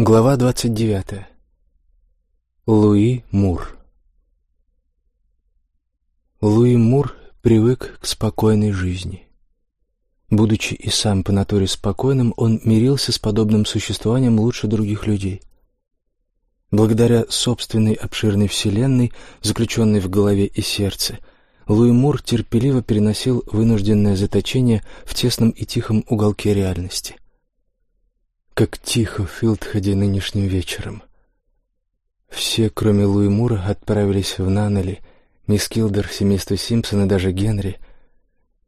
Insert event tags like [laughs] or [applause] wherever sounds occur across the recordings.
Глава двадцать девятая. Луи Мур. Луи Мур привык к спокойной жизни. Будучи и сам по натуре спокойным, он мирился с подобным существованием лучше других людей. Благодаря собственной обширной вселенной, заключенной в голове и сердце, Луи Мур терпеливо переносил вынужденное заточение в тесном и тихом уголке реальности – как тихо в Филдхеде нынешним вечером. Все, кроме Луи Мура, отправились в Наннели, мисс Килдер, семейство Симпсона, даже Генри.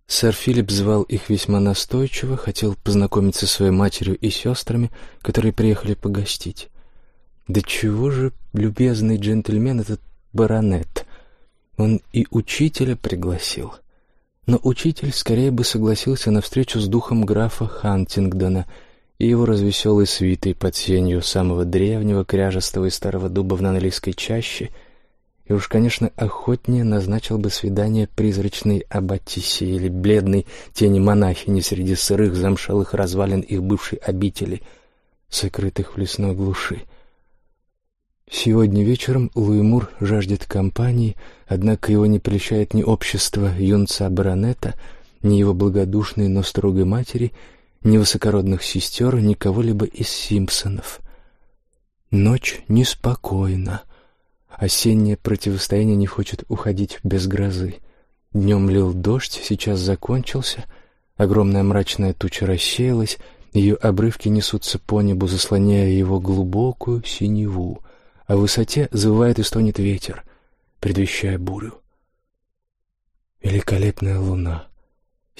Сэр Филипп звал их весьма настойчиво, хотел познакомиться со своей матерью и сестрами, которые приехали погостить. Да чего же любезный джентльмен этот баронет? Он и учителя пригласил. Но учитель скорее бы согласился на встречу с духом графа Хантингдона — и его развеселой свитой под сенью самого древнего кряжестого и старого дуба в Нанолийской чаще, и уж, конечно, охотнее назначил бы свидание призрачной аббатисе или бледной тени монахини среди сырых замшелых развалин их бывшей обители, сокрытых в лесной глуши. Сегодня вечером Луимур жаждет компании, однако его не прельщает ни общество юнца-баронета, ни его благодушной, но строгой матери — ни высокородных сестер, ни кого-либо из Симпсонов. Ночь неспокойна. Осеннее противостояние не хочет уходить без грозы. Днем лил дождь, сейчас закончился. Огромная мрачная туча рассеялась, ее обрывки несутся по небу, заслоняя его глубокую синеву, а в высоте завывает и стонет ветер, предвещая бурю. Великолепная луна —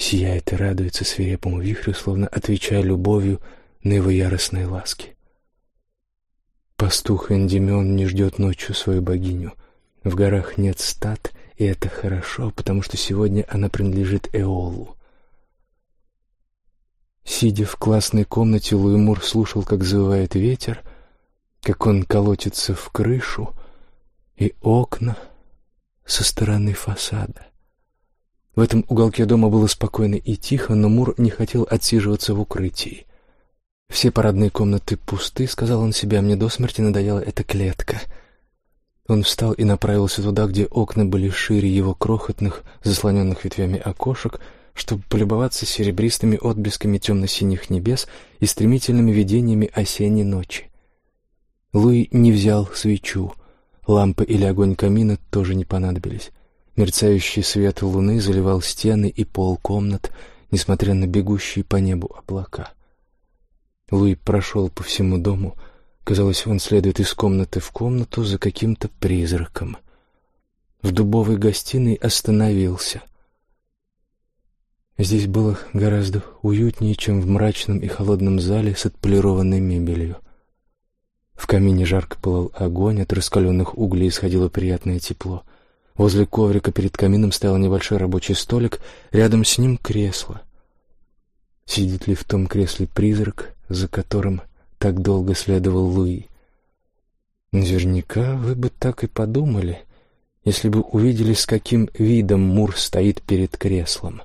сияет и радуется свирепому вихрю, словно отвечая любовью на его яростные ласки. Пастух Эндимен не ждет ночью свою богиню. В горах нет стад, и это хорошо, потому что сегодня она принадлежит Эолу. Сидя в классной комнате, Луимур слушал, как завывает ветер, как он колотится в крышу и окна со стороны фасада. В этом уголке дома было спокойно и тихо, но Мур не хотел отсиживаться в укрытии. «Все парадные комнаты пусты», — сказал он себе, — «а мне до смерти надоела эта клетка». Он встал и направился туда, где окна были шире его крохотных, заслоненных ветвями окошек, чтобы полюбоваться серебристыми отблесками темно-синих небес и стремительными видениями осенней ночи. Луи не взял свечу, лампы или огонь камина тоже не понадобились. Мерцающий свет луны заливал стены и пол комнат, несмотря на бегущие по небу облака. Луи прошел по всему дому. Казалось, он следует из комнаты в комнату за каким-то призраком. В дубовой гостиной остановился. Здесь было гораздо уютнее, чем в мрачном и холодном зале с отполированной мебелью. В камине жарко пылал огонь, от раскаленных углей исходило приятное тепло — Возле коврика перед камином стоял небольшой рабочий столик, рядом с ним кресло. Сидит ли в том кресле призрак, за которым так долго следовал Луи? Наверняка вы бы так и подумали, если бы увидели, с каким видом Мур стоит перед креслом.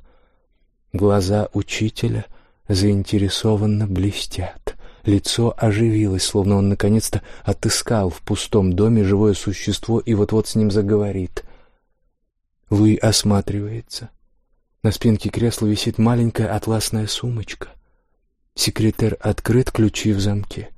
Глаза учителя заинтересованно блестят. Лицо оживилось, словно он наконец-то отыскал в пустом доме живое существо и вот-вот с ним заговорит. Луи осматривается. На спинке кресла висит маленькая атласная сумочка. Секретер открыт, ключи в замке.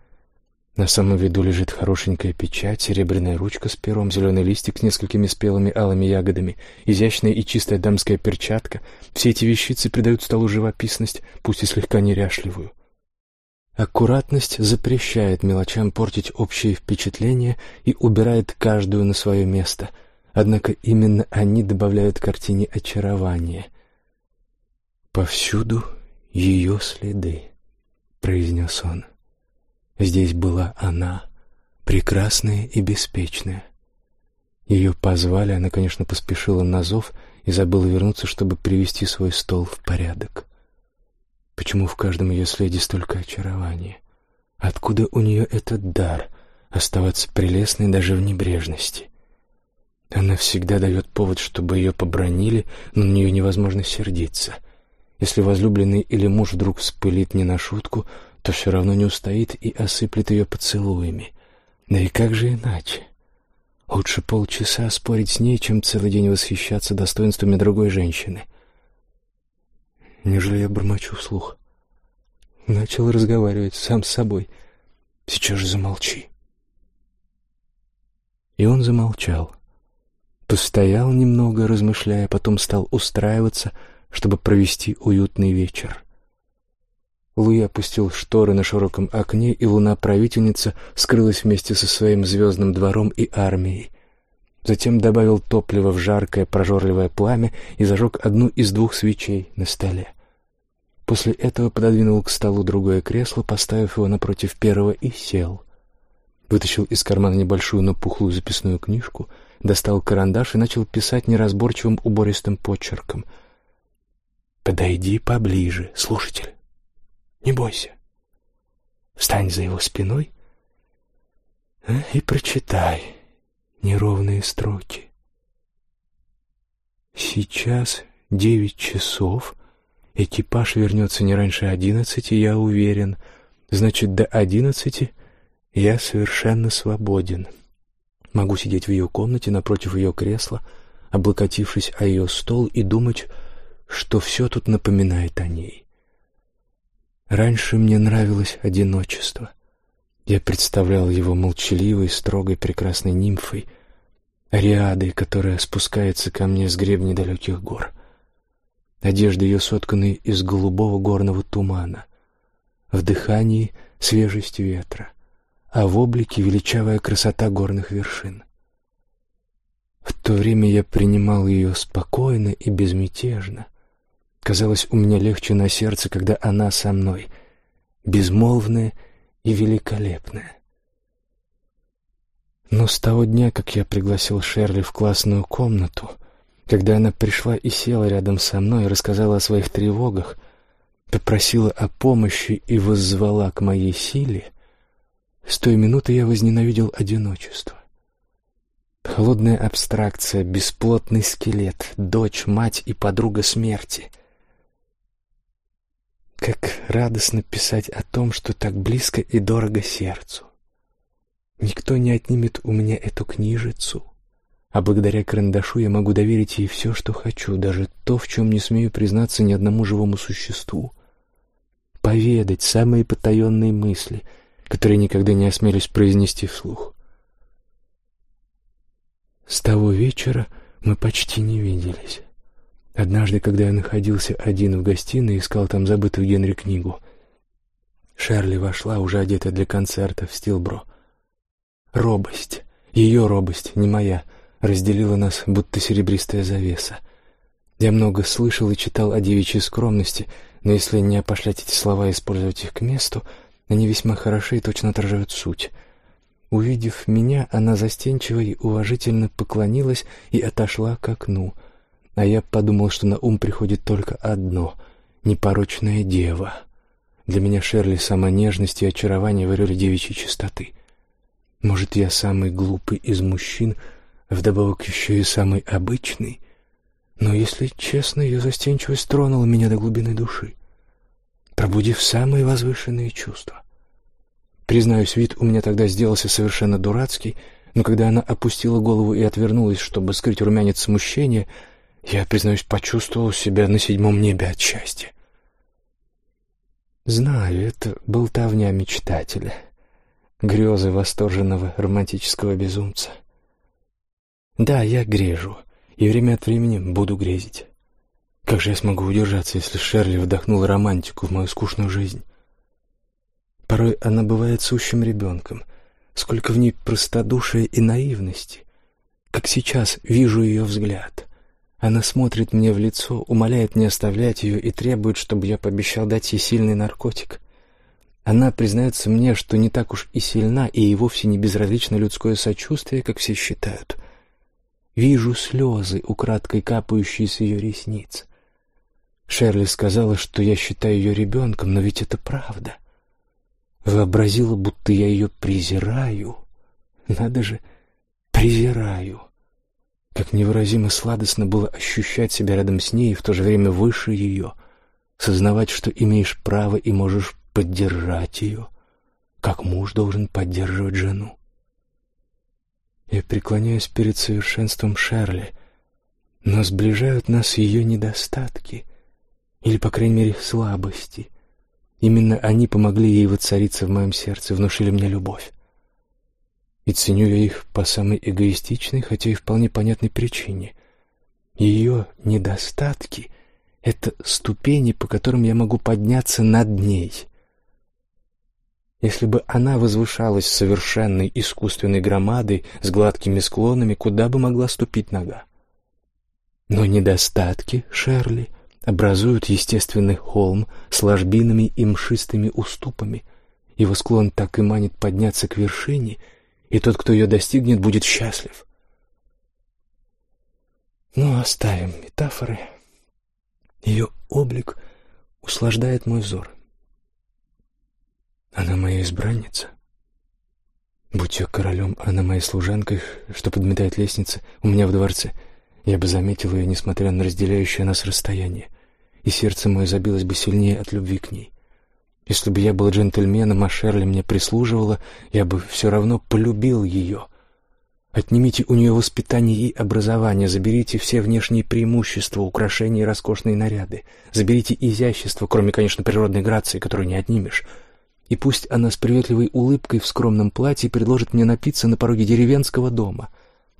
На самом виду лежит хорошенькая печать, серебряная ручка с пером, зеленый листик с несколькими спелыми алыми ягодами, изящная и чистая дамская перчатка. Все эти вещицы придают столу живописность, пусть и слегка неряшливую. Аккуратность запрещает мелочам портить общее впечатление и убирает каждую на свое место — Однако именно они добавляют картине очарование. «Повсюду ее следы», — произнес он. «Здесь была она, прекрасная и беспечная. Ее позвали, она, конечно, поспешила на зов и забыла вернуться, чтобы привести свой стол в порядок. Почему в каждом ее следе столько очарования? Откуда у нее этот дар — оставаться прелестной даже в небрежности?» Она всегда дает повод, чтобы ее побронили, но на нее невозможно сердиться. Если возлюбленный или муж вдруг вспылит не на шутку, то все равно не устоит и осыплет ее поцелуями. Да и как же иначе? Лучше полчаса спорить с ней, чем целый день восхищаться достоинствами другой женщины. Неужели я бормочу вслух? Начал разговаривать сам с собой. Сейчас же замолчи. И он замолчал. Постоял немного, размышляя, потом стал устраиваться, чтобы провести уютный вечер. Луи опустил шторы на широком окне, и луна-правительница скрылась вместе со своим звездным двором и армией. Затем добавил топливо в жаркое прожорливое пламя и зажег одну из двух свечей на столе. После этого пододвинул к столу другое кресло, поставив его напротив первого, и сел. Вытащил из кармана небольшую, но пухлую записную книжку, достал карандаш и начал писать неразборчивым убористым почерком. «Подойди поближе, слушатель». Не бойся. Встань за его спиной а, и прочитай неровные строки. Сейчас девять часов. Экипаж вернется не раньше одиннадцати, я уверен. Значит, до одиннадцати я совершенно свободен. Могу сидеть в ее комнате напротив ее кресла, облокотившись о ее стол и думать, что все тут напоминает о ней. Раньше мне нравилось одиночество. Я представлял его молчаливой, строгой, прекрасной нимфой, ариадой, которая спускается ко мне с гребней далеких гор. Одежда ее сотканы из голубого горного тумана, в дыхании свежесть ветра, а в облике величавая красота горных вершин. В то время я принимал ее спокойно и безмятежно — Казалось, у меня легче на сердце, когда она со мной, безмолвная и великолепная. Но с того дня, как я пригласил Шерли в классную комнату, когда она пришла и села рядом со мной и рассказала о своих тревогах, попросила о помощи и воззвала к моей силе, с той минуты я возненавидел одиночество. Холодная абстракция, бесплотный скелет, дочь, мать и подруга смерти. Как радостно писать о том, что так близко и дорого сердцу. Никто не отнимет у меня эту книжицу, а благодаря карандашу я могу доверить ей все, что хочу, даже то, в чем не смею признаться ни одному живому существу. Поведать самые потаенные мысли, которые никогда не осмелюсь произнести вслух. С того вечера мы почти не виделись. Однажды, когда я находился один в гостиной и искал там забытую Генри книгу, Шерли вошла, уже одетая для концерта в Стилбро. Робость, ее робость, не моя, разделила нас, будто серебристая завеса. Я много слышал и читал о девичьей скромности, но если не опошлять эти слова и использовать их к месту, они весьма хороши и точно отражают суть. Увидев меня, она застенчиво и уважительно поклонилась и отошла к окну — а я подумал, что на ум приходит только одно — непорочная дева. Для меня Шерли сама нежность и очарование в ореоле девичьей чистоты. Может, я самый глупый из мужчин, вдобавок еще и самый обычный, но, если честно, ее застенчивость тронула меня до глубины души, пробудив самые возвышенные чувства. Признаюсь, вид у меня тогда сделался совершенно дурацкий, но когда она опустила голову и отвернулась, чтобы скрыть румянец смущения, я, признаюсь, почувствовал себя на седьмом небе от счастья. Знаю, это болтовня мечтателя, грезы восторженного романтического безумца. Да, я грежу, и время от времени буду грезить. Как же я смогу удержаться, если Шерли вдохнула романтику в мою скучную жизнь? Порой она бывает сущим ребенком. Сколько в ней простодушия и наивности. Как сейчас вижу ее взгляд. Она смотрит мне в лицо, умоляет не оставлять ее и требует, чтобы я пообещал дать ей сильный наркотик. Она признается мне, что не так уж и сильна, и вовсе не безразлично людское сочувствие, как все считают. Вижу слезы, украдкой капающие с ее ресниц. Шерли сказала, что я считаю ее ребенком, но ведь это правда. Вообразила, будто я ее презираю. Надо же, презираю. Как невыразимо сладостно было ощущать себя рядом с ней и в то же время выше ее, сознавать, что имеешь право и можешь поддержать ее, как муж должен поддерживать жену. Я преклоняюсь перед совершенством Шерли, но сближают нас ее недостатки, или, по крайней мере, слабости. Именно они помогли ей воцариться в моем сердце, внушили мне любовь. И ценю я их по самой эгоистичной, хотя и вполне понятной причине. Ее недостатки — это ступени, по которым я могу подняться над ней — если бы она возвышалась совершенной искусственной громадой с гладкими склонами, куда бы могла ступить нога? Но недостатки Шерли образуют естественный холм с ложбинами и мшистыми уступами. Его склон так и манит подняться к вершине, и тот, кто ее достигнет, будет счастлив. Ну, оставим метафоры. Ее облик услаждает мой взор. Она моя избранница. Будь я королем, она моей служанкой, что подметает лестницы у меня в дворце, я бы заметил ее, несмотря на разделяющее нас расстояние, и сердце мое забилось бы сильнее от любви к ней. Если бы я был джентльменом, а Шерли мне прислуживала, я бы все равно полюбил ее. Отнимите у нее воспитание и образование, заберите все внешние преимущества, украшения и роскошные наряды, заберите изящество, кроме, конечно, природной грации, которую не отнимешь — и пусть она с приветливой улыбкой в скромном платье предложит мне напиться на пороге деревенского дома,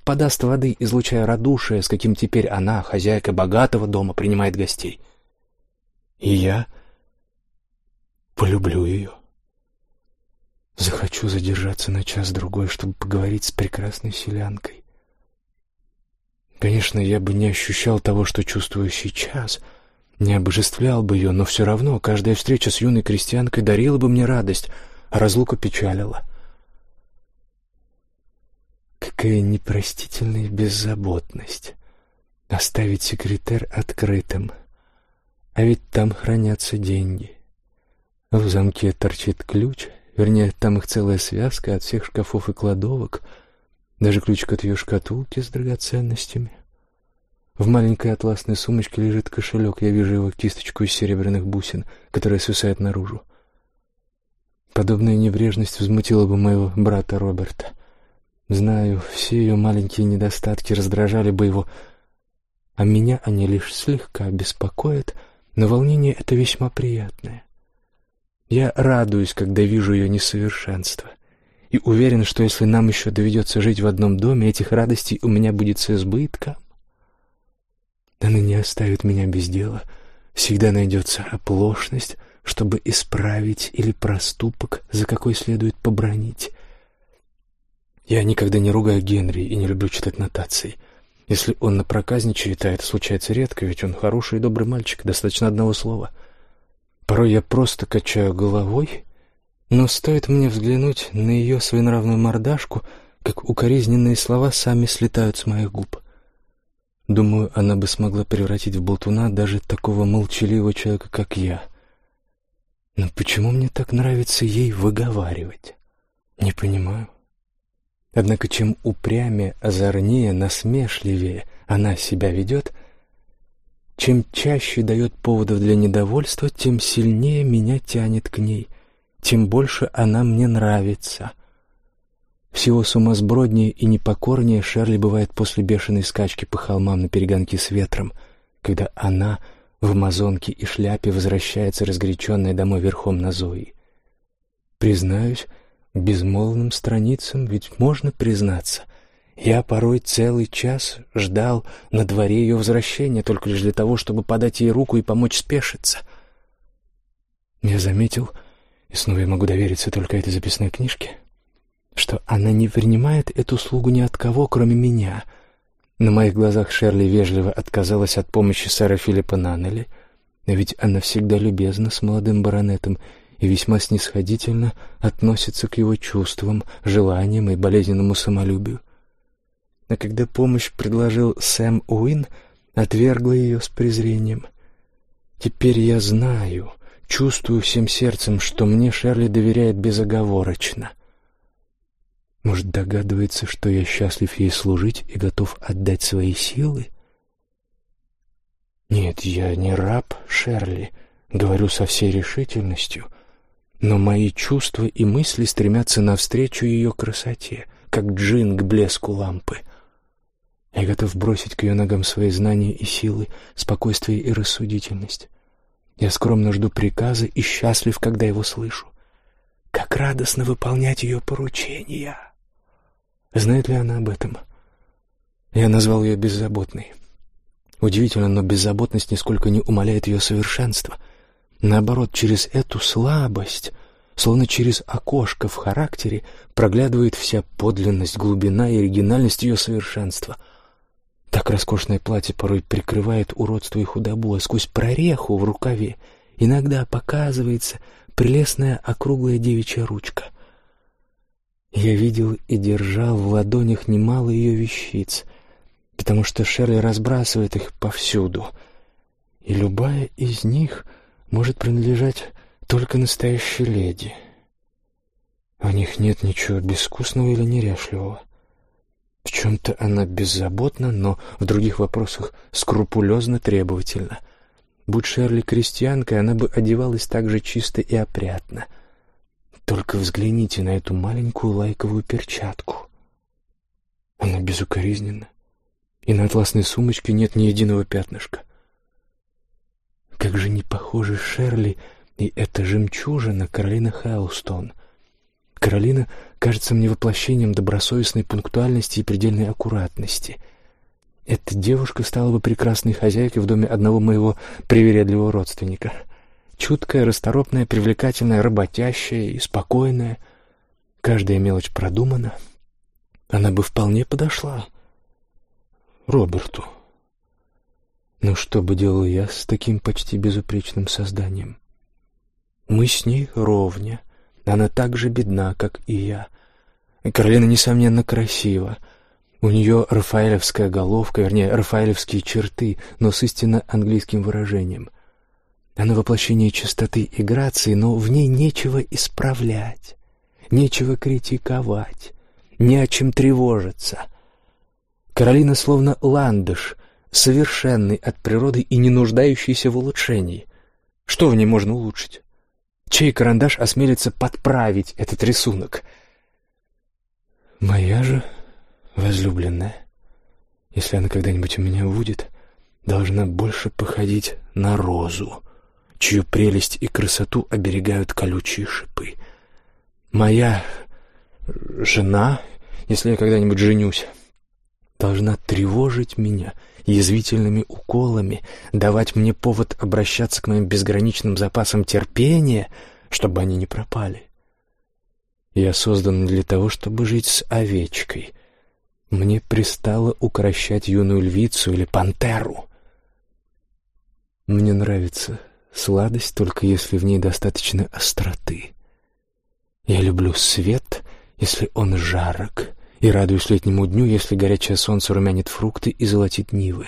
подаст воды, излучая радушие, с каким теперь она, хозяйка богатого дома, принимает гостей. И я полюблю ее. Захочу задержаться на час-другой, чтобы поговорить с прекрасной селянкой. Конечно, я бы не ощущал того, что чувствую сейчас — не обожествлял бы ее, но все равно каждая встреча с юной крестьянкой дарила бы мне радость, а разлука печалила. Какая непростительная беззаботность оставить секретер открытым, а ведь там хранятся деньги. В замке торчит ключ, вернее, там их целая связка от всех шкафов и кладовок, даже ключик от ее шкатулки с драгоценностями. В маленькой атласной сумочке лежит кошелек. Я вижу его кисточку из серебряных бусин, которая свисает наружу. Подобная небрежность взмутила бы моего брата Роберта. Знаю, все ее маленькие недостатки раздражали бы его, а меня они лишь слегка беспокоят, но волнение это весьма приятное. Я радуюсь, когда вижу ее несовершенство, и уверен, что если нам еще доведется жить в одном доме, этих радостей у меня будет с избытком. Она не оставит меня без дела. Всегда найдется оплошность, чтобы исправить или проступок, за какой следует побронить. Я никогда не ругаю Генри и не люблю читать нотации. Если он напроказничает, а это случается редко, ведь он хороший и добрый мальчик, достаточно одного слова. Порой я просто качаю головой, но стоит мне взглянуть на ее своенравную мордашку, как укоризненные слова сами слетают с моих губ. Думаю, она бы смогла превратить в болтуна даже такого молчаливого человека, как я. Но почему мне так нравится ей выговаривать? Не понимаю. Однако чем упрямее, озорнее, насмешливее она себя ведет, чем чаще дает поводов для недовольства, тем сильнее меня тянет к ней, тем больше она мне нравится. Всего сумасброднее и непокорнее Шерли бывает после бешеной скачки по холмам на перегонки с ветром, когда она в амазонке и шляпе возвращается разгоряченная домой верхом на Зои. Признаюсь, безмолвным страницам ведь можно признаться. Я порой целый час ждал на дворе ее возвращения только лишь для того, чтобы подать ей руку и помочь спешиться. Я заметил, и снова я могу довериться только этой записной книжке — что она не принимает эту услугу ни от кого, кроме меня. На моих глазах Шерли вежливо отказалась от помощи сэра Филиппа Наннелли, ведь она всегда любезна с молодым баронетом и весьма снисходительно относится к его чувствам, желаниям и болезненному самолюбию. А когда помощь предложил Сэм Уин, отвергла ее с презрением. Теперь я знаю, чувствую всем сердцем, что мне Шерли доверяет безоговорочно. Может, догадывается, что я счастлив ей служить и готов отдать свои силы? Нет, я не раб Шерли, говорю со всей решительностью. Но мои чувства и мысли стремятся навстречу ее красоте, как джин к блеску лампы. Я готов бросить к ее ногам свои знания и силы, спокойствие и рассудительность. Я скромно жду приказа и счастлив, когда его слышу. Как радостно выполнять ее поручения! Знает ли она об этом? Я назвал ее беззаботной. Удивительно, но беззаботность нисколько не умаляет ее совершенства. Наоборот, через эту слабость, словно через окошко в характере, проглядывает вся подлинность, глубина и оригинальность ее совершенства. Так роскошное платье порой прикрывает уродство и худобу, а сквозь прореху в рукаве иногда показывается прелестная округлая девичья ручка. Я видел и держал в ладонях немало ее вещиц, потому что Шерли разбрасывает их повсюду, и любая из них может принадлежать только настоящей леди. В них нет ничего безвкусного или неряшливого. В чем-то она беззаботна, но в других вопросах скрупулезно требовательна. Будь Шерли крестьянкой, она бы одевалась так же чисто и опрятно. Только взгляните на эту маленькую лайковую перчатку. Она безукоризненна, и на атласной сумочке нет ни единого пятнышка. Как же не похожи Шерли и эта жемчужина Каролина Хайлстон. Каролина кажется мне воплощением добросовестной пунктуальности и предельной аккуратности — эта девушка стала бы прекрасной хозяйкой в доме одного моего привередливого родственника. Чуткая, расторопная, привлекательная, работящая и спокойная. Каждая мелочь продумана. Она бы вполне подошла Роберту. Но что бы делал я с таким почти безупречным созданием? Мы с ней ровня. Она так же бедна, как и я. Каролина, несомненно, красива — у нее рафаэлевская головка, вернее, рафаэлевские черты, но с истинно английским выражением. Она воплощение чистоты и грации, но в ней нечего исправлять, нечего критиковать, не о чем тревожиться. Каролина словно ландыш, совершенный от природы и не нуждающийся в улучшении. Что в ней можно улучшить? Чей карандаш осмелится подправить этот рисунок? Моя же возлюбленная, если она когда-нибудь у меня будет, должна больше походить на розу, чью прелесть и красоту оберегают колючие шипы. Моя жена, если я когда-нибудь женюсь, должна тревожить меня язвительными уколами, давать мне повод обращаться к моим безграничным запасам терпения, чтобы они не пропали. Я создан для того, чтобы жить с овечкой, мне пристало укращать юную львицу или пантеру. Мне нравится сладость, только если в ней достаточно остроты. Я люблю свет, если он жарок, и радуюсь летнему дню, если горячее солнце румянит фрукты и золотит нивы.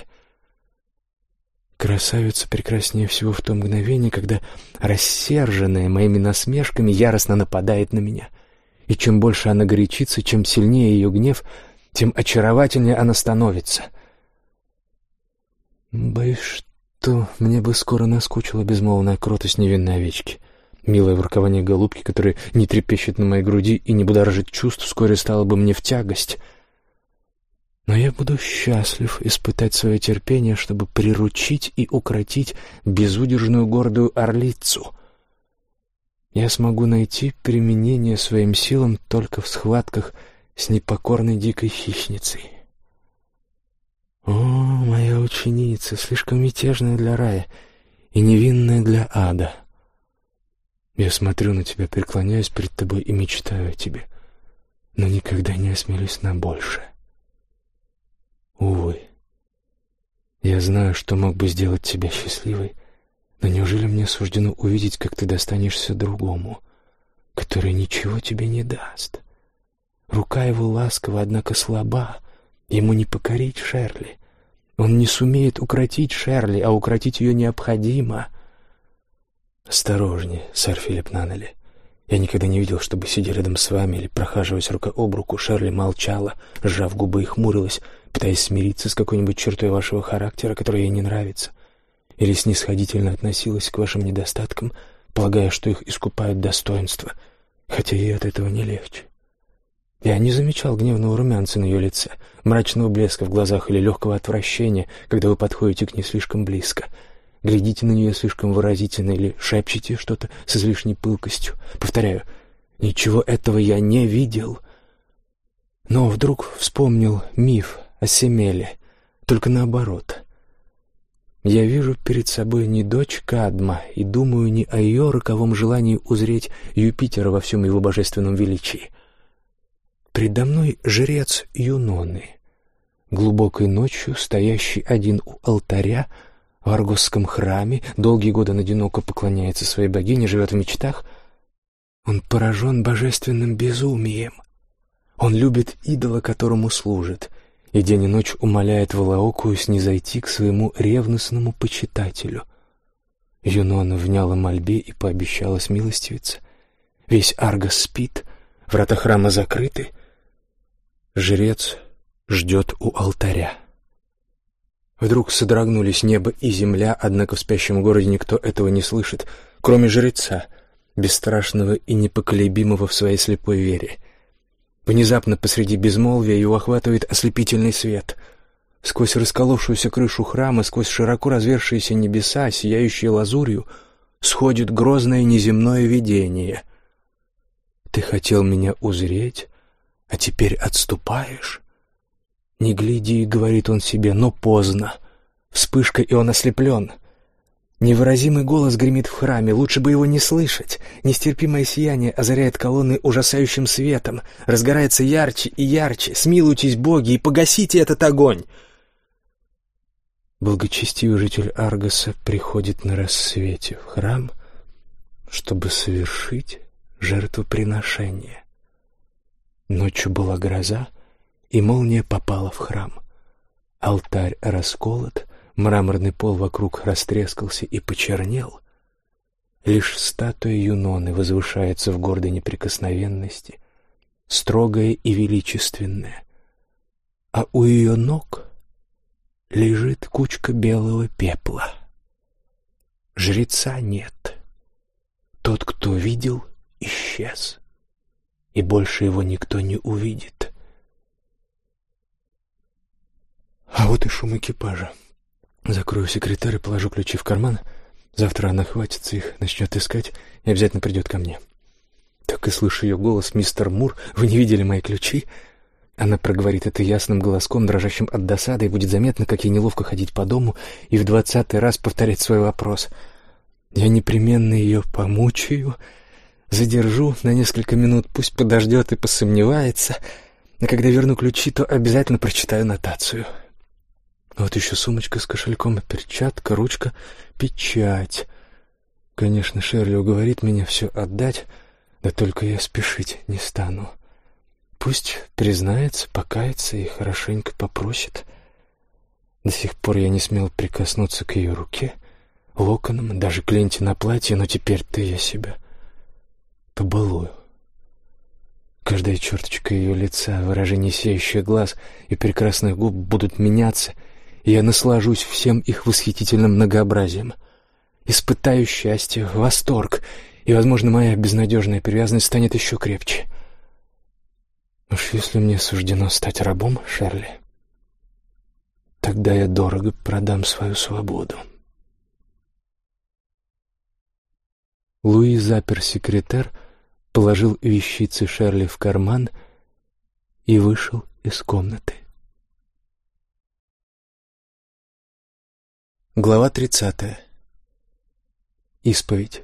Красавица прекраснее всего в то мгновение, когда, рассерженная моими насмешками, яростно нападает на меня. И чем больше она горячится, чем сильнее ее гнев — тем очаровательнее она становится. Боюсь, что мне бы скоро наскучила безмолвная кротость невинной овечки. Милое воркование голубки, которая не трепещет на моей груди и не будоражит чувств, вскоре стало бы мне в тягость. Но я буду счастлив испытать свое терпение, чтобы приручить и укротить безудержную гордую орлицу. Я смогу найти применение своим силам только в схватках с непокорной дикой хищницей. О, моя ученица, слишком мятежная для рая и невинная для ада. Я смотрю на тебя, преклоняюсь перед тобой и мечтаю о тебе, но никогда не осмелюсь на большее. Увы, я знаю, что мог бы сделать тебя счастливой, но неужели мне суждено увидеть, как ты достанешься другому, который ничего тебе не даст?» Рука его ласкова, однако слаба. Ему не покорить Шерли. Он не сумеет укротить Шерли, а укротить ее необходимо. Осторожнее, сэр Филипп Наннелли. Я никогда не видел, чтобы, сидя рядом с вами или прохаживаясь рука об руку, Шерли молчала, сжав губы и хмурилась, пытаясь смириться с какой-нибудь чертой вашего характера, которая ей не нравится, или снисходительно относилась к вашим недостаткам, полагая, что их искупают достоинства, хотя ей от этого не легче. Я не замечал гневного румянца на ее лице, мрачного блеска в глазах или легкого отвращения, когда вы подходите к ней слишком близко. Глядите на нее слишком выразительно или шепчете что-то с излишней пылкостью. Повторяю, ничего этого я не видел. Но вдруг вспомнил миф о Семеле, только наоборот. Я вижу перед собой не дочь Кадма и думаю не о ее роковом желании узреть Юпитера во всем его божественном величии — Предо мной жрец Юноны, глубокой ночью стоящий один у алтаря в Аргосском храме, долгие годы одиноко поклоняется своей богине, живет в мечтах. Он поражен божественным безумием. Он любит идола, которому служит, и день и ночь умоляет Валаокую снизойти к своему ревностному почитателю. Юнона вняла мольбе и пообещала смилостивиться. Весь Аргос спит, врата храма закрыты — Жрец ждет у алтаря. Вдруг содрогнулись небо и земля, однако в спящем городе никто этого не слышит, кроме жреца, бесстрашного и непоколебимого в своей слепой вере. Внезапно посреди безмолвия его охватывает ослепительный свет. Сквозь расколовшуюся крышу храма, сквозь широко развершиеся небеса, сияющие лазурью, сходит грозное неземное видение. «Ты хотел меня узреть?» а теперь отступаешь? Не гляди, говорит он себе, но поздно. Вспышка, и он ослеплен. Невыразимый голос гремит в храме, лучше бы его не слышать. Нестерпимое сияние озаряет колонны ужасающим светом, разгорается ярче и ярче. Смилуйтесь, боги, и погасите этот огонь. Благочестивый житель Аргоса приходит на рассвете в храм, чтобы совершить жертвоприношение. Ночью была гроза, и молния попала в храм. Алтарь расколот, мраморный пол вокруг растрескался и почернел. Лишь статуя Юноны возвышается в гордой неприкосновенности, строгая и величественная, а у ее ног лежит кучка белого пепла. Жреца нет. Тот, кто видел, исчез и больше его никто не увидит. А вот и шум экипажа. Закрою секретарь и положу ключи в карман. Завтра она хватится их, начнет искать и обязательно придет ко мне. Так и слышу ее голос, мистер Мур, вы не видели мои ключи? Она проговорит это ясным голоском, дрожащим от досады, и будет заметно, как ей неловко ходить по дому и в двадцатый раз повторять свой вопрос. Я непременно ее помучаю, — Задержу на несколько минут, пусть подождет и посомневается. А когда верну ключи, то обязательно прочитаю нотацию. Вот еще сумочка с кошельком, перчатка, ручка, печать. Конечно, Шерли уговорит меня все отдать, да только я спешить не стану. Пусть признается, покается и хорошенько попросит. До сих пор я не смел прикоснуться к ее руке, локонам, даже к ленте на платье, но теперь-то я себя побалую. Каждая черточка ее лица, выражение сияющих глаз и прекрасных губ будут меняться, я наслажусь всем их восхитительным многообразием. Испытаю счастье, восторг, и, возможно, моя безнадежная привязанность станет еще крепче. Уж если мне суждено стать рабом, Шерли, тогда я дорого продам свою свободу. Луи запер секретер, положил вещицы Шерли в карман и вышел из комнаты. Глава тридцатая. Исповедь.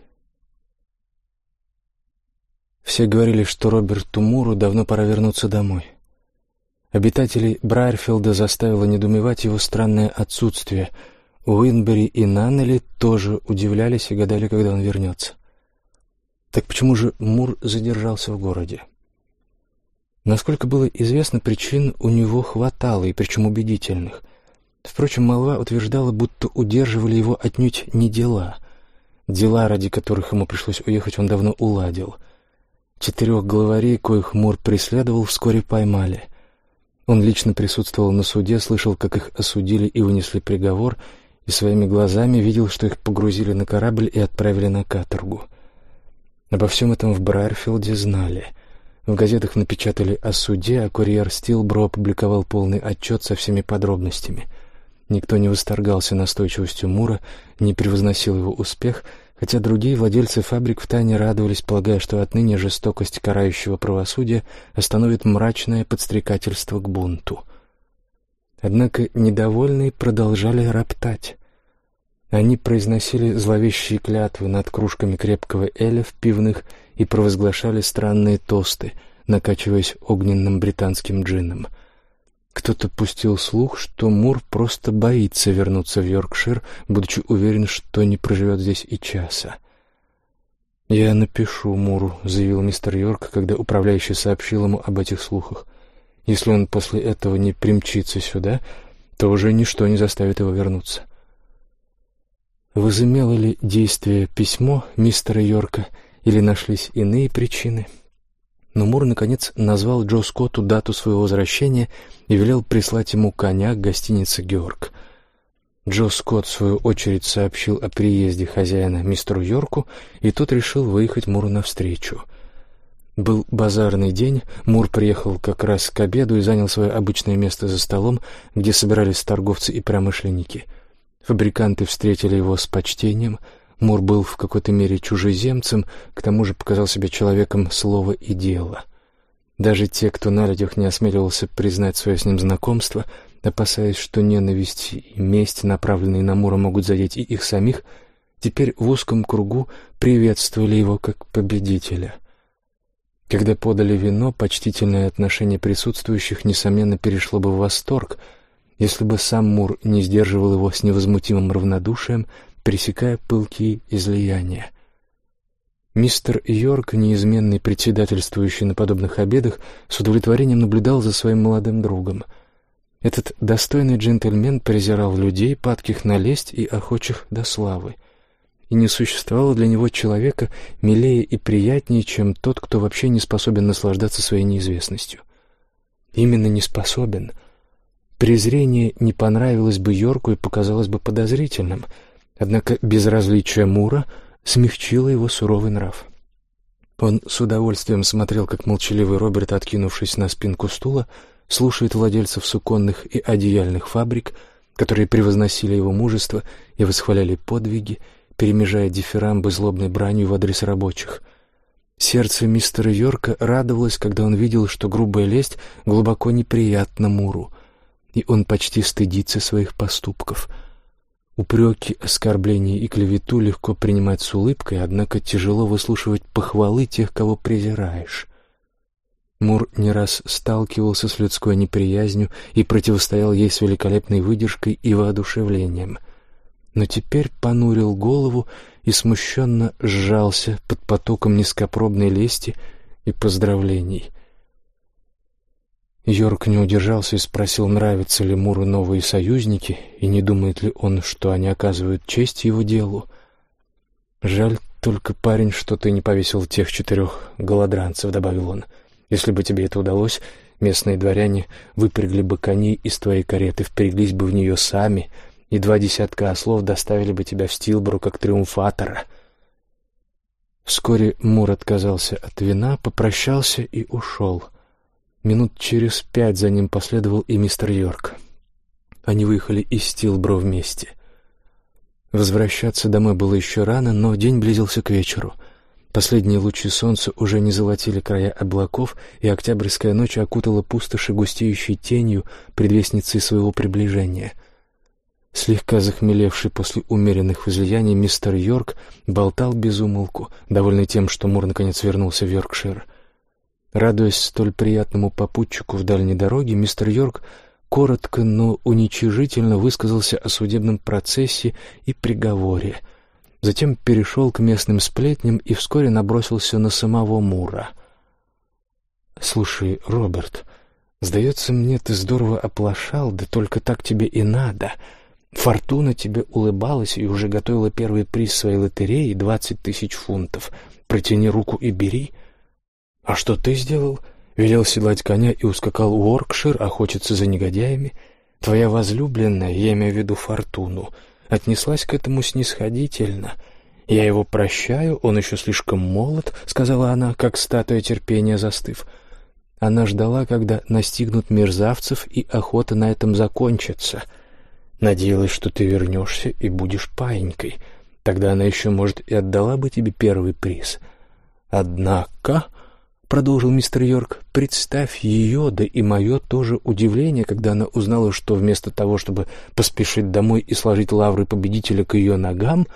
Все говорили, что Роберту Муру давно пора вернуться домой. Обитателей Брайерфилда заставило недоумевать его странное отсутствие. Уинбери и Наннели тоже удивлялись и гадали, когда он вернется. Так почему же Мур задержался в городе? Насколько было известно, причин у него хватало, и причем убедительных. Впрочем, молва утверждала, будто удерживали его отнюдь не дела. Дела, ради которых ему пришлось уехать, он давно уладил. Четырех главарей, коих Мур преследовал, вскоре поймали. Он лично присутствовал на суде, слышал, как их осудили и вынесли приговор, и своими глазами видел, что их погрузили на корабль и отправили на каторгу — Обо всем этом в Брайерфилде знали. В газетах напечатали о суде, а курьер Стилбро опубликовал полный отчет со всеми подробностями. Никто не восторгался настойчивостью Мура, не превозносил его успех, хотя другие владельцы фабрик втайне радовались, полагая, что отныне жестокость карающего правосудия остановит мрачное подстрекательство к бунту. Однако недовольные продолжали роптать. Они произносили зловещие клятвы над кружками крепкого эля в пивных и провозглашали странные тосты, накачиваясь огненным британским джином. Кто-то пустил слух, что Мур просто боится вернуться в Йоркшир, будучи уверен, что не проживет здесь и часа. «Я напишу Муру», — заявил мистер Йорк, когда управляющий сообщил ему об этих слухах. «Если он после этого не примчится сюда, то уже ничто не заставит его вернуться». Возымело ли действие письмо мистера Йорка или нашлись иные причины? Но Мур, наконец, назвал Джо Скотту дату своего возвращения и велел прислать ему коня к гостинице «Георг». Джо Скотт, в свою очередь, сообщил о приезде хозяина мистеру Йорку, и тот решил выехать Муру навстречу. Был базарный день, Мур приехал как раз к обеду и занял свое обычное место за столом, где собирались торговцы и промышленники — Фабриканты встретили его с почтением. Мур был в какой-то мере чужеземцем, к тому же показал себя человеком слова и дела. Даже те, кто на людях не осмеливался признать свое с ним знакомство, опасаясь, что ненависть и месть, направленные на Мура, могут задеть и их самих, теперь в узком кругу приветствовали его как победителя. Когда подали вино, почтительное отношение присутствующих, несомненно, перешло бы в восторг — если бы сам Мур не сдерживал его с невозмутимым равнодушием, пресекая пылкие излияния. Мистер Йорк, неизменный председательствующий на подобных обедах, с удовлетворением наблюдал за своим молодым другом. Этот достойный джентльмен презирал людей, падких на лесть и охочих до славы. И не существовало для него человека милее и приятнее, чем тот, кто вообще не способен наслаждаться своей неизвестностью. Именно не способен — Презрение не понравилось бы Йорку и показалось бы подозрительным, однако безразличие Мура смягчило его суровый нрав. Он с удовольствием смотрел, как молчаливый Роберт, откинувшись на спинку стула, слушает владельцев суконных и одеяльных фабрик, которые превозносили его мужество и восхваляли подвиги, перемежая дифирамбы злобной бранью в адрес рабочих. Сердце мистера Йорка радовалось, когда он видел, что грубая лесть глубоко неприятна Муру — и он почти стыдится своих поступков. Упреки, оскорбления и клевету легко принимать с улыбкой, однако тяжело выслушивать похвалы тех, кого презираешь. Мур не раз сталкивался с людской неприязнью и противостоял ей с великолепной выдержкой и воодушевлением. Но теперь понурил голову и смущенно сжался под потоком низкопробной лести и поздравлений. Йорк не удержался и спросил, нравятся ли Муру новые союзники, и не думает ли он, что они оказывают честь его делу. «Жаль только, парень, что ты не повесил тех четырех голодранцев», — добавил он. «Если бы тебе это удалось, местные дворяне выпрягли бы коней из твоей кареты, впряглись бы в нее сами, и два десятка ослов доставили бы тебя в Стилбру как триумфатора». Вскоре Мур отказался от вина, попрощался и ушел — Минут через пять за ним последовал и мистер Йорк. Они выехали из Стилбро вместе. Возвращаться домой было еще рано, но день близился к вечеру. Последние лучи солнца уже не золотили края облаков, и октябрьская ночь окутала пустоши густеющей тенью, предвестницей своего приближения. Слегка захмелевший после умеренных возлияний мистер Йорк болтал без умолку, довольный тем, что Мур наконец вернулся в Йоркшир — Радуясь столь приятному попутчику в дальней дороге, мистер Йорк коротко, но уничижительно высказался о судебном процессе и приговоре. Затем перешел к местным сплетням и вскоре набросился на самого Мура. «Слушай, Роберт, сдается мне, ты здорово оплошал, да только так тебе и надо. Фортуна тебе улыбалась и уже готовила первый приз своей лотереи — двадцать тысяч фунтов. Протяни руку и бери». «А что ты сделал?» Велел седлать коня и ускакал в Оркшир охотиться за негодяями. Твоя возлюбленная, я имею в виду Фортуну, отнеслась к этому снисходительно «Я его прощаю, он еще слишком молод», — сказала она, как статуя терпения застыв. Она ждала, когда настигнут мерзавцев, и охота на этом закончится. Надеялась, что ты вернешься и будешь паинькой. Тогда она еще, может, и отдала бы тебе первый приз. Однако, — продолжил мистер Йорк, — представь ее, да и мое тоже удивление, когда она узнала, что вместо того, чтобы поспешить домой и сложить лавры победителя к ее ногам,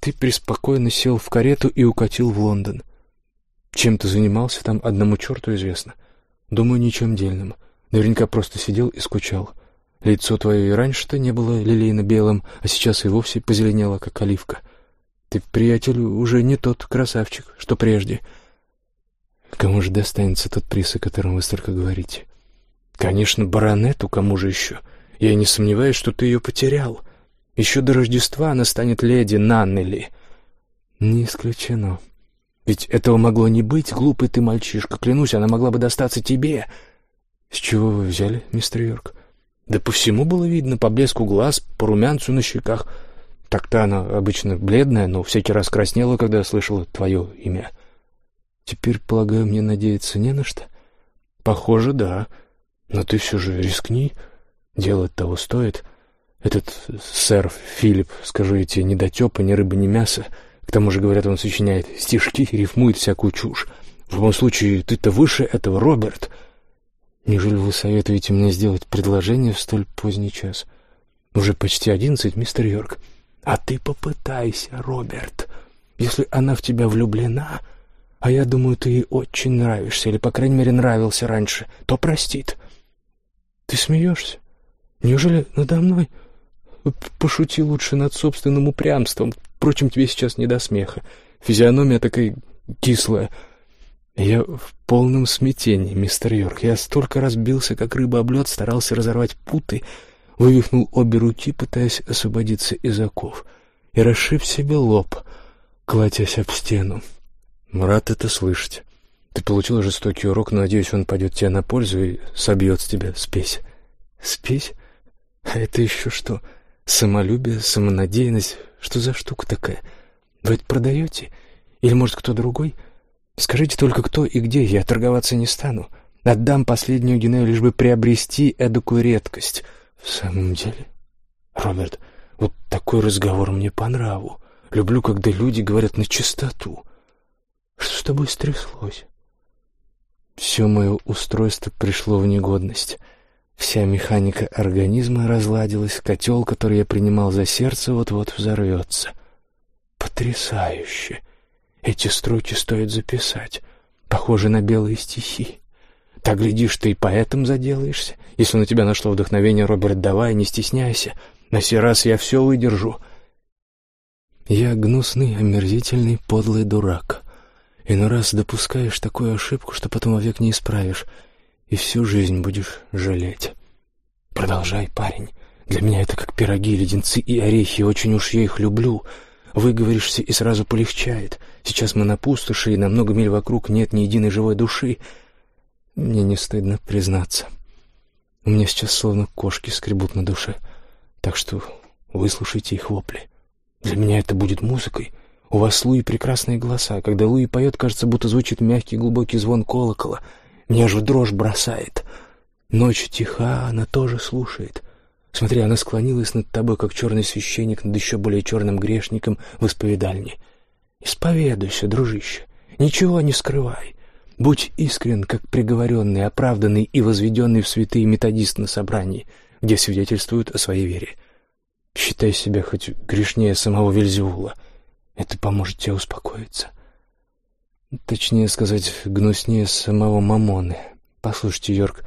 ты преспокойно сел в карету и укатил в Лондон. Чем ты занимался там, одному черту известно. Думаю, ничем дельным. Наверняка просто сидел и скучал. Лицо твое и раньше-то не было лилейно-белым, а сейчас и вовсе позеленело, как оливка. Ты, приятель, уже не тот красавчик, что прежде. Кому же достанется тот приз, о котором вы столько говорите? Конечно, баронету, кому же еще? Я не сомневаюсь, что ты ее потерял. Еще до Рождества она станет леди Наннели. Не исключено. Ведь этого могло не быть, глупый ты мальчишка. Клянусь, она могла бы достаться тебе. С чего вы взяли, мистер Йорк? Да по всему было видно, по блеску глаз, по румянцу на щеках. Так-то она обычно бледная, но всякий раз краснела, когда слышала твое имя. Теперь, полагаю, мне надеяться не на что? Похоже, да. Но ты все же рискни. Дело того стоит. Этот сэр Филипп, скажу я тебе, недотепа, ни рыба, ни мясо — к тому же, говорят, он сочиняет стишки, рифмует всякую чушь. В любом случае, ты-то выше этого, Роберт. Неужели вы советуете мне сделать предложение в столь поздний час? Уже почти одиннадцать, мистер Йорк. А ты попытайся, Роберт. Если она в тебя влюблена, а я думаю, ты ей очень нравишься, или, по крайней мере, нравился раньше, то простит. Ты смеешься? Неужели надо мной? Пошути лучше над собственным упрямством. Впрочем, тебе сейчас не до смеха. Физиономия такая кислая. Я в полном смятении, мистер Йорк. Я столько разбился, как рыба об лед, старался разорвать путы, вывихнул обе руки, пытаясь освободиться из оков, и расшиб себе лоб, колотясь об стену. Рад это слышать. Ты получил жестокий урок, но, надеюсь, он пойдет тебе на пользу и собьет с тебя спесь. Спесь? А это еще что? Самолюбие, самонадеянность, что за штука такая? Вы это продаете? Или, может, кто другой? Скажите только, кто и где, я торговаться не стану. Отдам последнюю гинею, лишь бы приобрести эдакую редкость. В самом деле? Роберт, вот такой разговор мне по нраву. Люблю, когда люди говорят на чистоту. Что с тобой стряслось? Все мое устройство пришло в негодность. Вся механика организма разладилась, котел, который я принимал за сердце, вот-вот взорвется. Потрясающе! Эти строки стоит записать. Похожи на белые стихи. Так, глядишь, ты и поэтом заделаешься. Если на тебя нашло вдохновение, Роберт, давай, не стесняйся. На сей раз я все выдержу. Я гнусный, омерзительный, подлый дурак. Иной раз допускаешь такую ошибку, что потом вовек не исправишь — и всю жизнь будешь жалеть. Продолжай, парень. Для меня это как пироги, леденцы и орехи, очень уж я их люблю. Выговоришься и сразу полегчает. Сейчас мы на пустоши, и на много миль вокруг нет ни единой живой души. Мне не стыдно признаться. У меня сейчас словно кошки скребут на душе. Так что выслушайте их вопли. Для меня это будет музыкой. У вас, Луи, прекрасные голоса. Когда Луи поет, кажется, будто звучит мягкий глубокий звон колокола — меня же в дрожь бросает. Ночь тиха, она тоже слушает. Смотри, она склонилась над тобой, как черный священник над еще более черным грешником в исповедальне. Исповедуйся, дружище, ничего не скрывай. Будь искрен, как приговоренный, оправданный и возведенный в святые методист на собрании, где свидетельствуют о своей вере. Считай себя хоть грешнее самого Вельзевула. Это поможет тебе успокоиться. — Точнее сказать, гнуснее самого Мамоны. Послушайте, Йорк,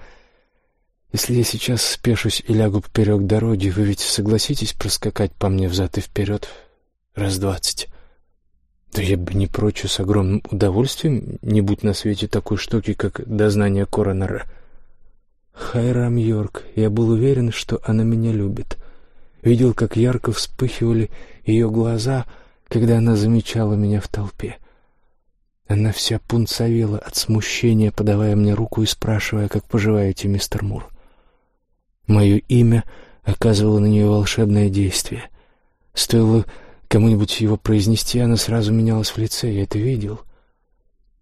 если я сейчас спешусь и лягу поперек дороги, вы ведь согласитесь проскакать по мне взад и вперед раз двадцать? Да я бы не прочь с огромным удовольствием, не будь на свете такой штуки, как дознание коронера. Хайрам Йорк, я был уверен, что она меня любит. Видел, как ярко вспыхивали ее глаза, когда она замечала меня в толпе. Она вся пунцовела от смущения, подавая мне руку и спрашивая, как поживаете, мистер Мур. Мое имя оказывало на нее волшебное действие. Стоило кому-нибудь его произнести, она сразу менялась в лице, я это видел.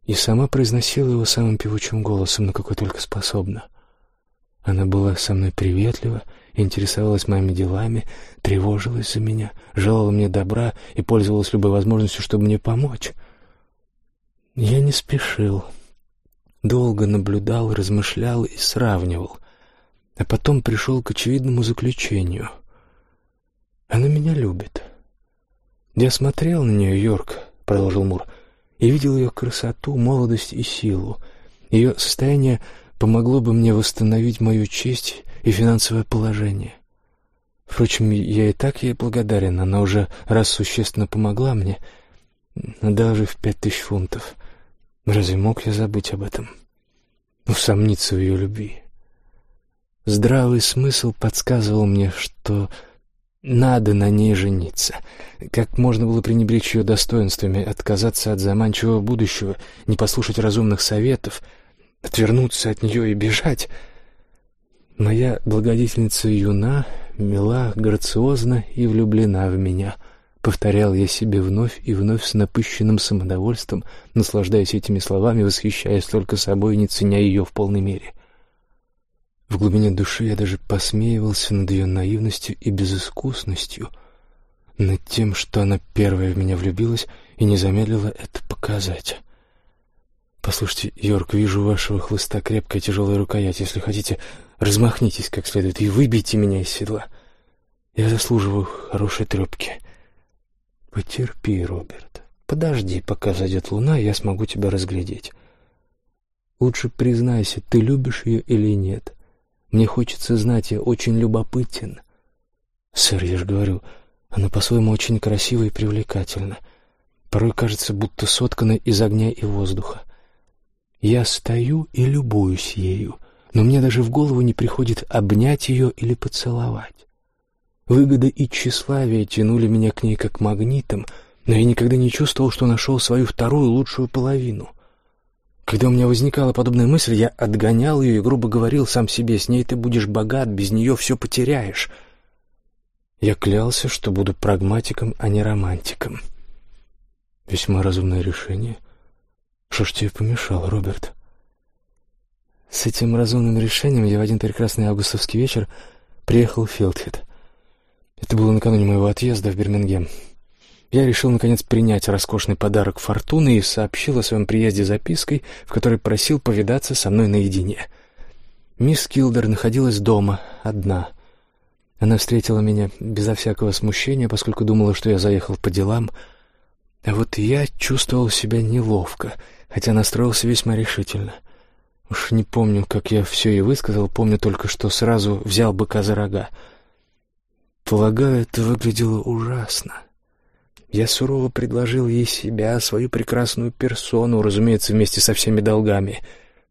И сама произносила его самым певучим голосом, на какой только способна. Она была со мной приветлива, интересовалась моими делами, тревожилась за меня, желала мне добра и пользовалась любой возможностью, чтобы мне помочь. Я не спешил, долго наблюдал, размышлял и сравнивал, а потом пришел к очевидному заключению. Она меня любит. Я смотрел на нее, Йорк, — продолжил Мур, — и видел ее красоту, молодость и силу. Ее состояние помогло бы мне восстановить мою честь и финансовое положение. Впрочем, я и так ей благодарен, она уже раз существенно помогла мне, даже в пять тысяч фунтов. Разве мог я забыть об этом? Усомниться в ее любви. Здравый смысл подсказывал мне, что надо на ней жениться. Как можно было пренебречь ее достоинствами, отказаться от заманчивого будущего, не послушать разумных советов, отвернуться от нее и бежать? Моя благодетельница юна, мила, грациозна и влюблена в меня — Повторял я себе вновь и вновь с напыщенным самодовольством, наслаждаясь этими словами, восхищаясь только собой, не ценя ее в полной мере. В глубине души я даже посмеивался над ее наивностью и безыскусностью, над тем, что она первая в меня влюбилась и не замедлила это показать. «Послушайте, Йорк, вижу вашего хлыста крепкая тяжелая рукоять. Если хотите, размахнитесь как следует и выбейте меня из седла. Я заслуживаю хорошей трепки». Потерпи, Роберт. Подожди, пока зайдет луна, я смогу тебя разглядеть. Лучше признайся, ты любишь ее или нет. Мне хочется знать, я очень любопытен. Сэр, я же говорю, она по-своему очень красива и привлекательна. Порой кажется, будто соткана из огня и воздуха. Я стою и любуюсь ею, но мне даже в голову не приходит обнять ее или поцеловать. Выгода и тщеславие тянули меня к ней как магнитом, но я никогда не чувствовал, что нашел свою вторую лучшую половину. Когда у меня возникала подобная мысль, я отгонял ее и грубо говорил сам себе, «С ней ты будешь богат, без нее все потеряешь». Я клялся, что буду прагматиком, а не романтиком. Весьма разумное решение. Что ж тебе помешало, Роберт? С этим разумным решением я в один прекрасный августовский вечер приехал в Филдхед. Это было накануне моего отъезда в Бирмингем. Я решил, наконец, принять роскошный подарок Фортуны и сообщил о своем приезде запиской, в которой просил повидаться со мной наедине. Мисс Килдер находилась дома, одна. Она встретила меня безо всякого смущения, поскольку думала, что я заехал по делам. А вот я чувствовал себя неловко, хотя настроился весьма решительно. Уж не помню, как я все ей высказал, помню только, что сразу взял быка за рога — Полагаю, это выглядело ужасно. Я сурово предложил ей себя, свою прекрасную персону, разумеется, вместе со всеми долгами.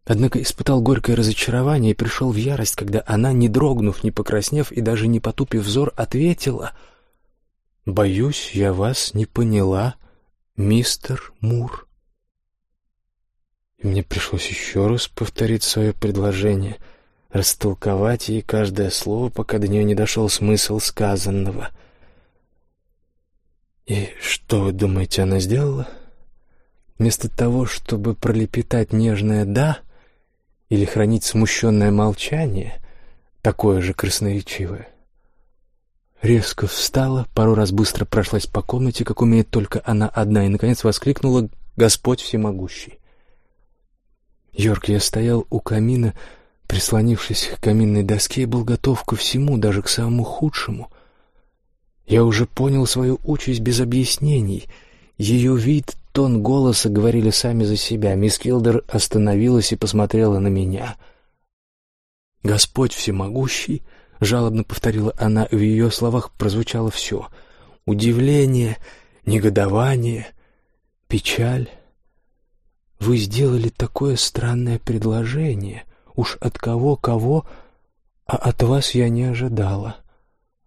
Однако испытал горькое разочарование и пришел в ярость, когда она, не дрогнув, не покраснев и даже не потупив взор, ответила «Боюсь, я вас не поняла, мистер Мур». Мне пришлось еще раз повторить свое предложение — растолковать ей каждое слово, пока до нее не дошел смысл сказанного. И что вы думаете, она сделала? Вместо того, чтобы пролепетать нежное «да» или хранить смущенное молчание, такое же красноречивое, резко встала, пару раз быстро прошлась по комнате, как умеет только она одна, и, наконец, воскликнула «Господь всемогущий!». Йорк, я стоял у камина, Прислонившись к каминной доске, был готов ко всему, даже к самому худшему. Я уже понял свою участь без объяснений. Ее вид, тон голоса говорили сами за себя. Мисс Килдер остановилась и посмотрела на меня. «Господь всемогущий», — жалобно повторила она, в ее словах прозвучало все. Удивление, негодование, печаль. «Вы сделали такое странное предложение», Уж от кого-кого, а от вас я не ожидала.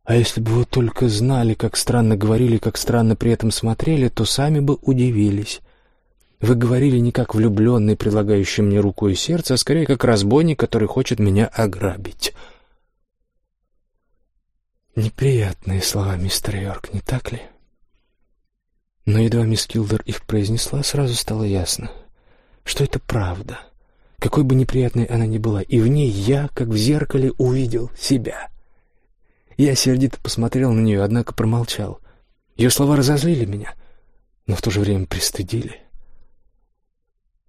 А если бы вы только знали, как странно говорили, как странно при этом смотрели, то сами бы удивились. Вы говорили не как влюбленный, предлагающий мне руку и сердце, а скорее как разбойник, который хочет меня ограбить. Неприятные слова, мистер Йорк, не так ли? Но едва мисс Килдер их произнесла, сразу стало ясно, что это правда. Какой бы неприятной она ни была, и в ней я, как в зеркале, увидел себя. Я сердито посмотрел на нее, однако промолчал. Ее слова разозлили меня, но в то же время пристыдили.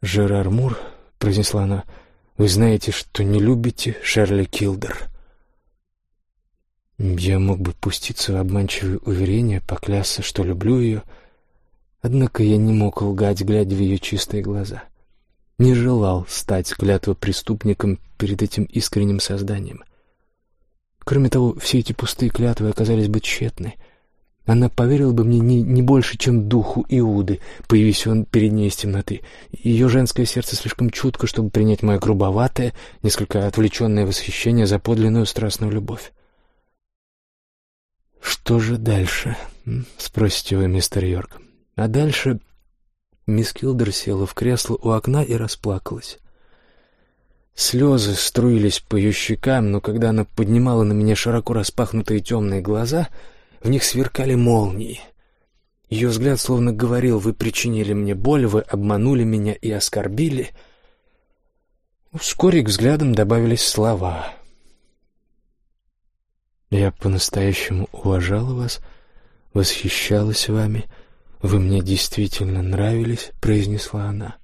«Жерар Мур», — произнесла она, — «вы знаете, что не любите Шерли Килдер». Я мог бы пуститься в обманчивые уверения, поклясться, что люблю ее, однако я не мог лгать, глядя в ее чистые глаза. Не желал стать клятвопреступником перед этим искренним созданием. Кроме того, все эти пустые клятвы оказались бы тщетны — она поверила бы мне не, не больше, чем духу Иуды, появись он перед ней из темноты. Ее женское сердце слишком чутко, чтобы принять мое грубоватое, несколько отвлеченное восхищение за подлинную страстную любовь. «Что же дальше?» — спросите вы, мистер Йорк. А дальше мисс Килдер села в кресло у окна и расплакалась. Слезы струились по ее щекам, но когда она поднимала на меня широко распахнутые темные глаза — в них сверкали молнии. Ее взгляд словно говорил, вы причинили мне боль, вы обманули меня и оскорбили. Вскоре к взглядам добавились слова. «Я по-настоящему уважала вас, восхищалась вами, вы мне действительно нравились», — произнесла она.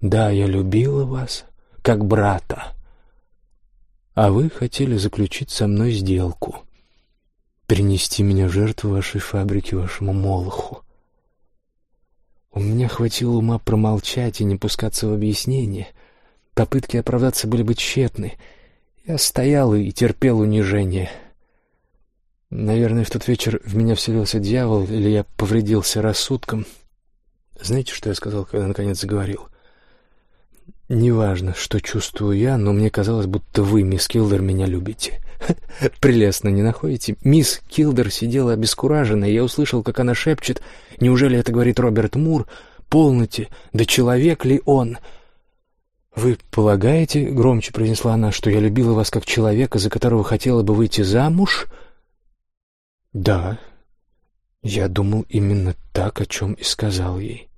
«Да, я любила вас, как брата, а вы хотели заключить со мной сделку» принести меня в жертву вашей фабрике, вашему молоху. У меня хватило ума промолчать и не пускаться в объяснение. Попытки оправдаться были бы тщетны. Я стоял и терпел унижение. Наверное, в тот вечер в меня вселился дьявол, или я повредился рассудком. Знаете, что я сказал, когда наконец заговорил? Неважно, что чувствую я, но мне казалось, будто вы, мисс Килдер, меня любите. [laughs] Прелестно, не находите? Мисс Килдер сидела обескураженная, я услышал, как она шепчет, «Неужели это говорит Роберт Мур? Полноте, да человек ли он?» «Вы полагаете, — громче произнесла она, — что я любила вас как человека, за которого хотела бы выйти замуж?» «Да, я думал именно так, о чем и сказал ей.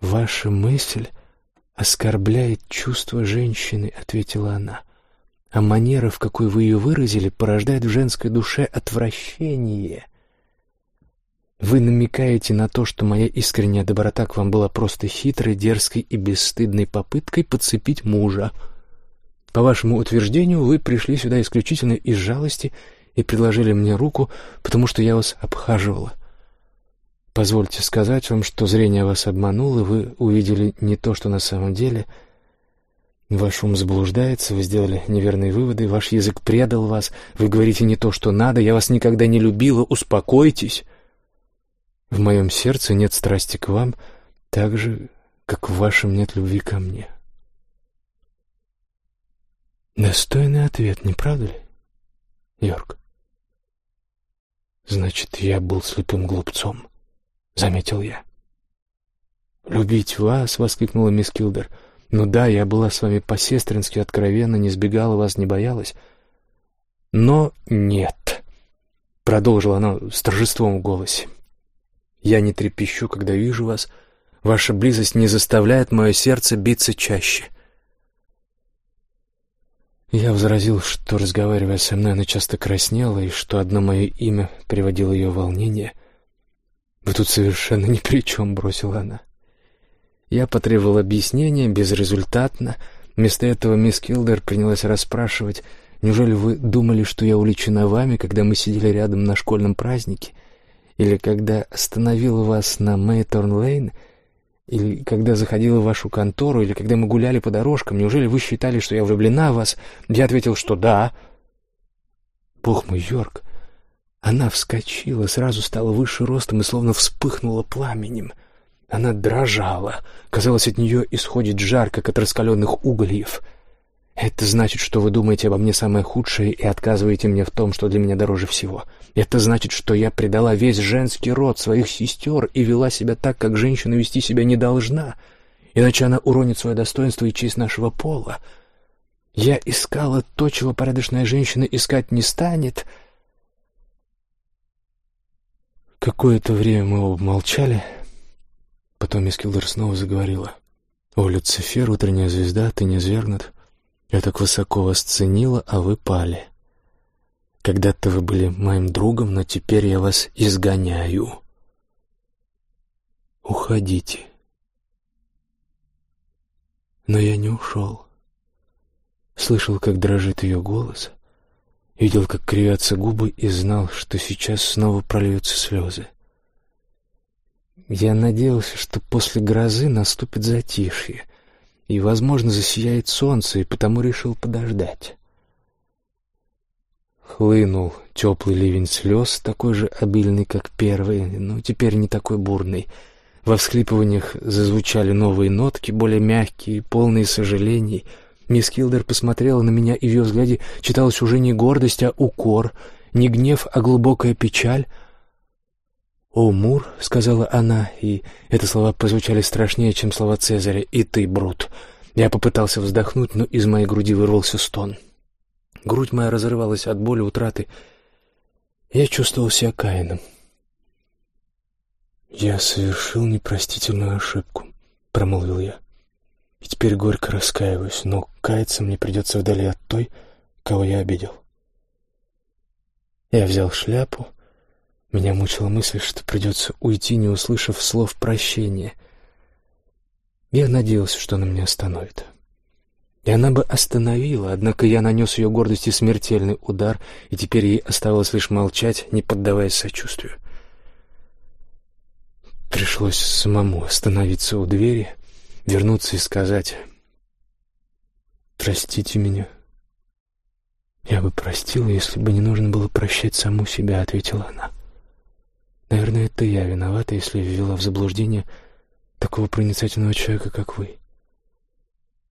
Ваша мысль оскорбляет чувства женщины», — ответила она а манера, в какой вы ее выразили, порождает в женской душе отвращение. Вы намекаете на то, что моя искренняя доброта к вам была просто хитрой, дерзкой и бесстыдной попыткой подцепить мужа. По вашему утверждению, вы пришли сюда исключительно из жалости и предложили мне руку, потому что я вас обхаживала. Позвольте сказать вам, что зрение вас обмануло, вы увидели не то, что на самом деле — Ваш ум заблуждается, вы сделали неверные выводы, ваш язык предал вас, вы говорите не то, что надо, я вас никогда не любила, успокойтесь. В моем сердце нет страсти к вам, так же, как в вашем нет любви ко мне. Достойный ответ, не правда ли, Йорк? Значит, я был слепым глупцом, — заметил я. «Любить вас!» — воскликнула мисс Килдер — ну да, я была с вами по-сестрински откровенно, не сбегала вас, не боялась. Но нет, — продолжила она с торжеством в голосе. Я не трепещу, когда вижу вас. Ваша близость не заставляет мое сердце биться чаще. Я возразил, что, разговаривая со мной, она часто краснела, и что одно мое имя приводило ее в волнение. «Вы тут совершенно ни при чем», — бросила она. Я потребовал объяснения, безрезультатно. Вместо этого мисс Килдер принялась расспрашивать, «Неужели вы думали, что я уличена вами, когда мы сидели рядом на школьном празднике? Или когда остановила вас на Мейторн-Лейн? Или когда заходила в вашу контору? Или когда мы гуляли по дорожкам? Неужели вы считали, что я влюблена в вас?» Я ответил, что да. «Бог мой, Йорк!» Она вскочила, сразу стала выше ростом и словно вспыхнула пламенем — она дрожала. Казалось, от нее исходит жар, как от раскаленных угольев. Это значит, что вы думаете обо мне самое худшее и отказываете мне в том, что для меня дороже всего. Это значит, что я предала весь женский род своих сестер и вела себя так, как женщина вести себя не должна, иначе она уронит свое достоинство и честь нашего пола. Я искала то, чего порядочная женщина искать не станет — Какое-то время мы оба молчали. Потом мисс Килдер снова заговорила. «О, Люцифер, утренняя звезда, ты не свергнут. Я так высоко вас ценила, а вы пали. Когда-то вы были моим другом, но теперь я вас изгоняю. Уходите». Но я не ушел. Слышал, как дрожит ее голос, видел, как кривятся губы и знал, что сейчас снова прольются слезы. Я надеялся, что после грозы наступит затишье, и, возможно, засияет солнце, и потому решил подождать. Хлынул теплый ливень слез, такой же обильный, как первый, но теперь не такой бурный. Во всхлипываниях зазвучали новые нотки, более мягкие, полные сожалений — Мисс Килдер посмотрела на меня, и в ее взгляде читалась уже не гордость, а укор, не гнев, а глубокая печаль. «О, Мур», — сказала она, и эти слова прозвучали страшнее, чем слова Цезаря, «и ты, Брут». Я попытался вздохнуть, но из моей груди вырвался стон. Грудь моя разрывалась от боли, утраты. Я чувствовал себя каином. «Я совершил непростительную ошибку», — промолвил я. И теперь горько раскаиваюсь, но каяться мне придется вдали от той, кого я обидел. Я взял шляпу. Меня мучила мысль, что придется уйти, не услышав слов прощения. Я надеялся, что она меня остановит. И она бы остановила, однако я нанес ее гордости смертельный удар, и теперь ей оставалось лишь молчать, не поддаваясь сочувствию. Пришлось самому остановиться у двери, вернуться и сказать «Простите меня». «Я бы простила, если бы не нужно было прощать саму себя», — ответила она. «Наверное, это я виновата, если ввела в заблуждение такого проницательного человека, как вы».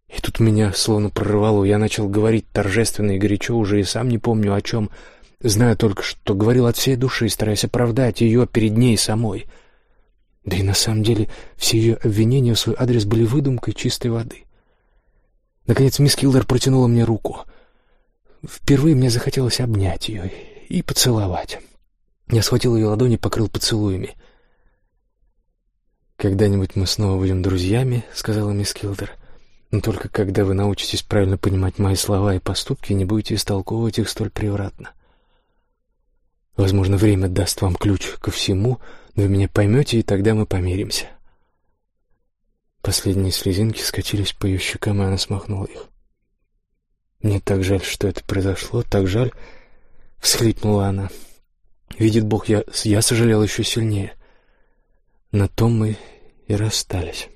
И тут меня словно прорвало, я начал говорить торжественно и горячо, уже и сам не помню о чем, знаю только, что говорил от всей души, стараясь оправдать ее перед ней самой — да и на самом деле все ее обвинения в свой адрес были выдумкой чистой воды. Наконец мисс Килдер протянула мне руку. Впервые мне захотелось обнять ее и поцеловать. Я схватил ее ладони и покрыл поцелуями. «Когда-нибудь мы снова будем друзьями», — сказала мисс Килдер. «Но только когда вы научитесь правильно понимать мои слова и поступки, не будете истолковывать их столь превратно. Возможно, время даст вам ключ ко всему — вы меня поймете, и тогда мы помиримся. Последние слезинки скатились по ее щекам, и она смахнула их. «Мне так жаль, что это произошло, так жаль!» — всхлипнула она. «Видит Бог, я, я сожалел еще сильнее. На том мы и расстались».